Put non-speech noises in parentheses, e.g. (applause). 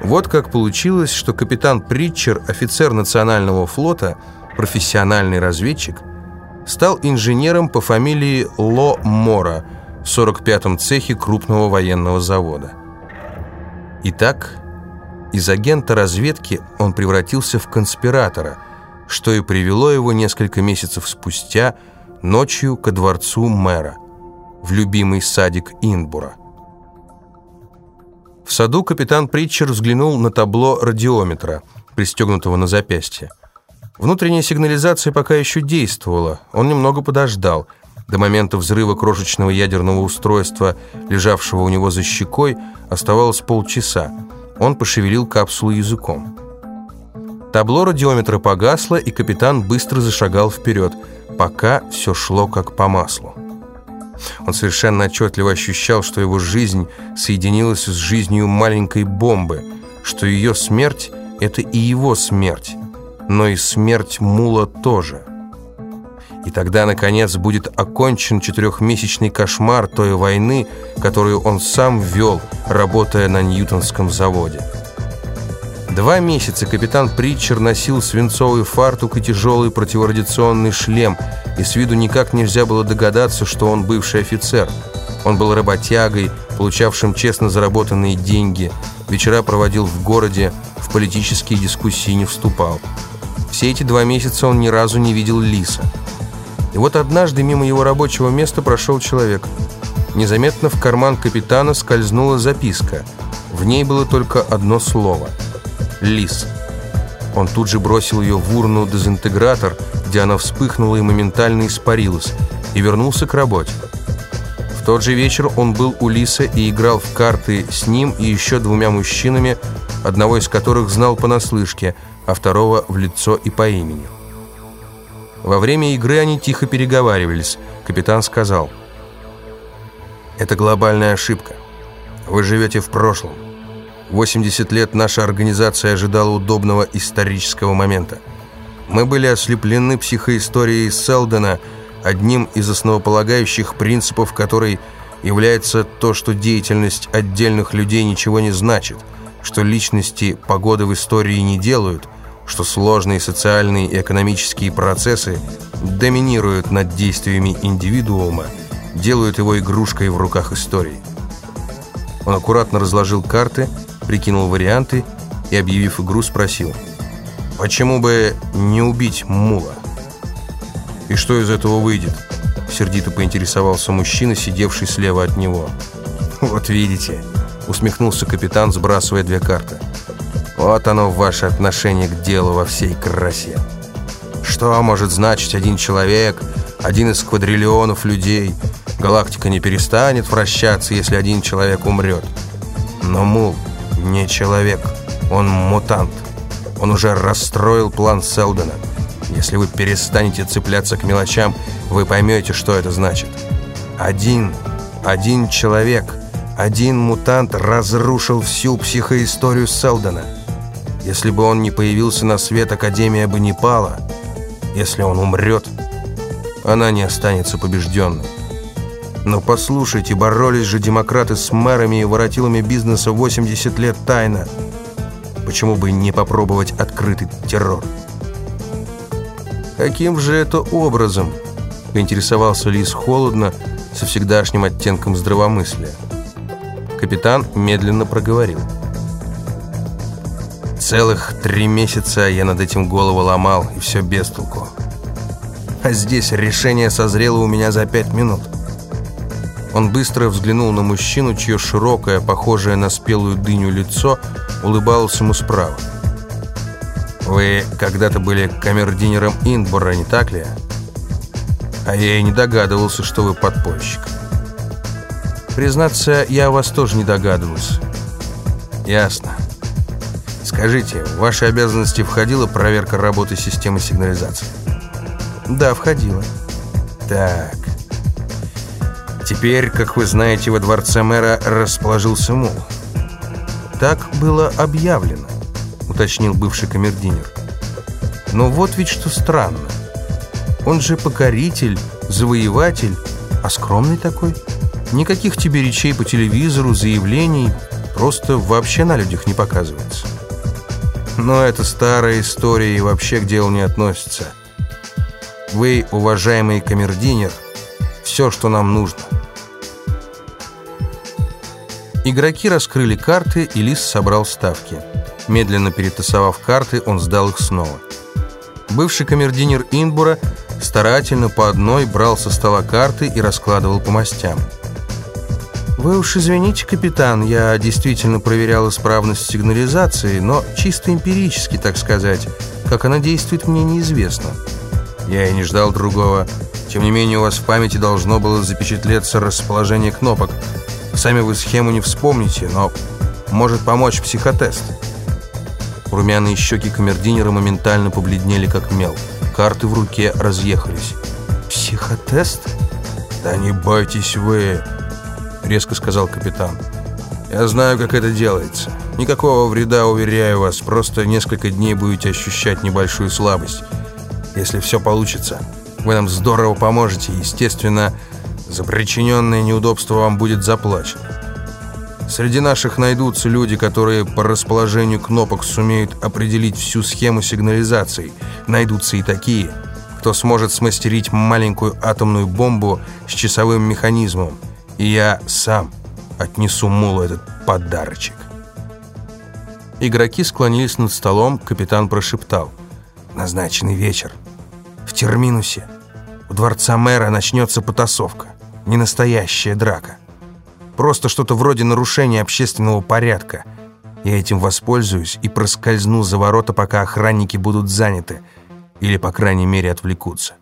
Вот как получилось, что капитан Притчер, офицер национального флота, профессиональный разведчик, стал инженером по фамилии Ло Мора в 45-м цехе крупного военного завода. Итак, из агента разведки он превратился в конспиратора, что и привело его несколько месяцев спустя ночью ко дворцу мэра, в любимый садик Инбура. В саду капитан Притчер взглянул на табло радиометра, пристегнутого на запястье. Внутренняя сигнализация пока еще действовала. Он немного подождал. До момента взрыва крошечного ядерного устройства, лежавшего у него за щекой, оставалось полчаса. Он пошевелил капсулу языком. Табло радиометра погасло, и капитан быстро зашагал вперед, пока все шло как по маслу. Он совершенно отчетливо ощущал, что его жизнь соединилась с жизнью маленькой бомбы, что ее смерть — это и его смерть, но и смерть Мула тоже. И тогда, наконец, будет окончен четырехмесячный кошмар той войны, которую он сам вел, работая на Ньютонском заводе. Два месяца капитан Притчер носил свинцовый фартук и тяжелый противорадиационный шлем, и с виду никак нельзя было догадаться, что он бывший офицер. Он был работягой, получавшим честно заработанные деньги, вечера проводил в городе, в политические дискуссии не вступал. Все эти два месяца он ни разу не видел Лиса. И вот однажды мимо его рабочего места прошел человек. Незаметно в карман капитана скользнула записка. В ней было только одно слово – Лис. Он тут же бросил ее в урну дезинтегратор, где она вспыхнула и моментально испарилась, и вернулся к работе. В тот же вечер он был у Лиса и играл в карты с ним и еще двумя мужчинами, одного из которых знал понаслышке, а второго в лицо и по имени. Во время игры они тихо переговаривались. Капитан сказал, «Это глобальная ошибка. Вы живете в прошлом. 80 лет наша организация ожидала удобного исторического момента. Мы были ослеплены психоисторией Селдона, одним из основополагающих принципов которой является то, что деятельность отдельных людей ничего не значит, что личности погоды в истории не делают, что сложные социальные и экономические процессы доминируют над действиями индивидуума, делают его игрушкой в руках истории. Он аккуратно разложил карты прикинул варианты и, объявив игру, спросил, «Почему бы не убить мула?» «И что из этого выйдет?» Сердито поинтересовался мужчина, сидевший слева от него. (laughs) «Вот видите», — усмехнулся капитан, сбрасывая две карты. «Вот оно, ваше отношение к делу во всей красе. Что может значить один человек, один из квадриллионов людей? Галактика не перестанет вращаться, если один человек умрет. Но мул не человек, он мутант. Он уже расстроил план Селдона. Если вы перестанете цепляться к мелочам, вы поймете, что это значит. Один, один человек, один мутант разрушил всю психоисторию Селдона. Если бы он не появился на свет, Академия бы не пала. Если он умрет, она не останется побежденной. Но послушайте, боролись же демократы с мэрами и воротилами бизнеса 80 лет тайно. Почему бы не попробовать открытый террор? Каким же это образом? Поинтересовался Лис холодно, со всегдашним оттенком здравомыслия. Капитан медленно проговорил. Целых три месяца я над этим голову ломал, и все без толку. А здесь решение созрело у меня за пять минут. Он быстро взглянул на мужчину, чье широкое, похожее на спелую дыню лицо, улыбалось ему справа. «Вы когда-то были камердинером Инбора, не так ли? А я и не догадывался, что вы подпольщик. Признаться, я о вас тоже не догадывался. Ясно. Скажите, в ваши обязанности входила проверка работы системы сигнализации? Да, входила. Так, Теперь, как вы знаете, во дворце мэра расположился мул. Так было объявлено, уточнил бывший камердинер. Но вот ведь что странно. Он же покоритель, завоеватель, а скромный такой. Никаких тебе речей по телевизору, заявлений, просто вообще на людях не показывается. Но это старая история и вообще к делу не относится. Вы, уважаемый камердинер, все, что нам нужно. Игроки раскрыли карты, и Лис собрал ставки. Медленно перетасовав карты, он сдал их снова. Бывший камердинер Инбура старательно по одной брал со стола карты и раскладывал по мастям. «Вы уж извините, капитан, я действительно проверял исправность сигнализации, но чисто эмпирически, так сказать. Как она действует, мне неизвестно». «Я и не ждал другого. Тем не менее, у вас в памяти должно было запечатлеться расположение кнопок. Сами вы схему не вспомните, но может помочь психотест». Румяные щеки камердинера моментально побледнели, как мел. Карты в руке разъехались. «Психотест?» «Да не бойтесь вы!» резко сказал капитан. «Я знаю, как это делается. Никакого вреда, уверяю вас, просто несколько дней будете ощущать небольшую слабость. Если все получится, вы нам здорово поможете, естественно, за причиненное неудобство вам будет заплачено. Среди наших найдутся люди, которые по расположению кнопок сумеют определить всю схему сигнализации. Найдутся и такие, кто сможет смастерить маленькую атомную бомбу с часовым механизмом и я сам отнесу Мулу этот подарочек. Игроки склонились над столом, капитан прошептал. «Назначенный вечер. В Терминусе. У дворца мэра начнется потасовка. Не настоящая драка. Просто что-то вроде нарушения общественного порядка. Я этим воспользуюсь и проскользну за ворота, пока охранники будут заняты. Или, по крайней мере, отвлекутся.